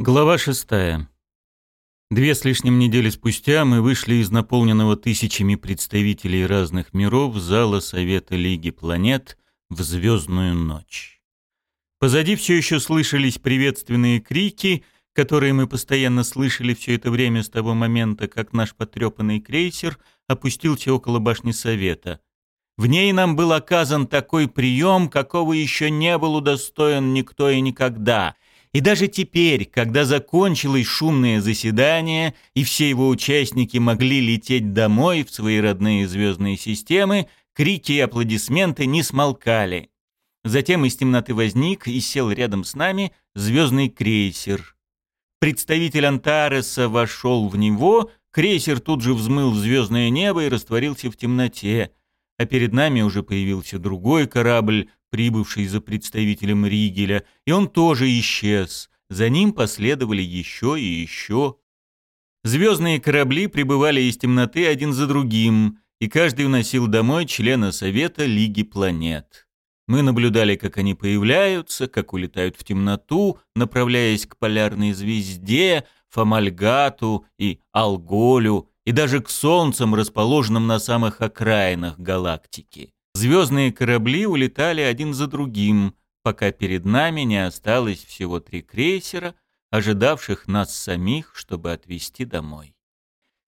Глава шестая. Две с лишним недели спустя мы вышли из наполненного тысячами представителей разных миров зала Совета Лиги Планет в звездную ночь. Позади все еще слышались приветственные крики, которые мы постоянно слышали все это время с того момента, как наш потрепанный крейсер опустился около башни Совета. В ней нам был оказан такой прием, какого еще не был удостоен никто и никогда — и даже теперь, когда закончилось шумное заседание, и все его участники могли лететь домой в свои родные звездные системы, крики и аплодисменты не смолкали. Затем из темноты возник и сел рядом с нами звездный крейсер. Представитель Антареса вошел в него, крейсер тут же взмыл в звездное небо и растворился в темноте, а перед нами уже появился другой корабль, прибывший за представителем Ригеля, и он тоже исчез. За ним последовали еще и еще. Звездные корабли прибывали из темноты один за другим, и каждый уносил домой члена Совета Лиги планет. Мы наблюдали, как они появляются, как улетают в темноту, направляясь к полярной звезде, Фомальгату и Алголю, и даже к солнцам, расположенным на самых окраинах галактики. Звездные корабли улетали один за другим, пока перед нами не осталось всего три крейсера, ожидавших нас самих, чтобы отвезти домой.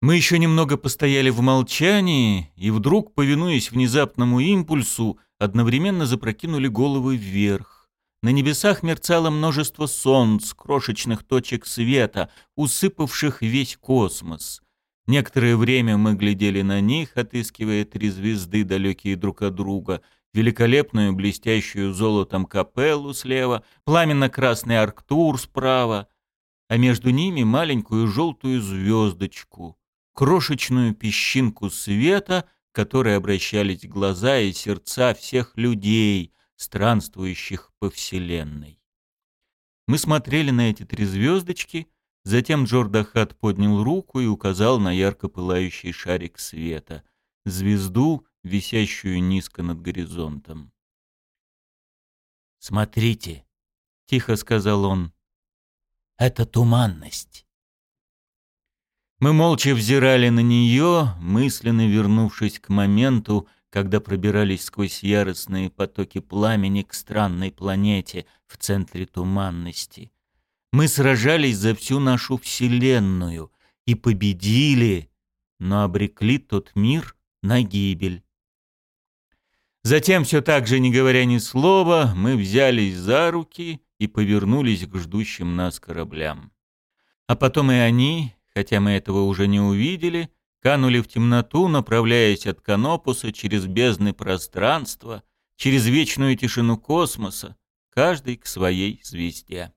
Мы еще немного постояли в молчании, и вдруг, повинуясь внезапному импульсу, одновременно запрокинули головы вверх. На небесах мерцало множество солнц, крошечных точек света, усыпавших весь космос. Некоторое время мы глядели на них, отыскивая три звезды, далекие друг от друга, великолепную блестящую золотом капеллу слева, пламенно-красный Арктур справа, а между ними маленькую желтую звездочку, крошечную песчинку света, которой обращались глаза и сердца всех людей, странствующих по Вселенной. Мы смотрели на эти три звездочки — Затем Джордахат поднял руку и указал на ярко пылающий шарик света, звезду, висящую низко над горизонтом. «Смотрите», — тихо сказал он, — «это туманность». Мы молча взирали на нее, мысленно вернувшись к моменту, когда пробирались сквозь яростные потоки пламени к странной планете в центре туманности — мы сражались за всю нашу Вселенную и победили, но обрекли тот мир на гибель. Затем, все так же не говоря ни слова, мы взялись за руки и повернулись к ждущим нас кораблям. А потом и они, хотя мы этого уже не увидели, канули в темноту, направляясь от Канопуса через бездны пространства, через вечную тишину космоса, каждый к своей звезде.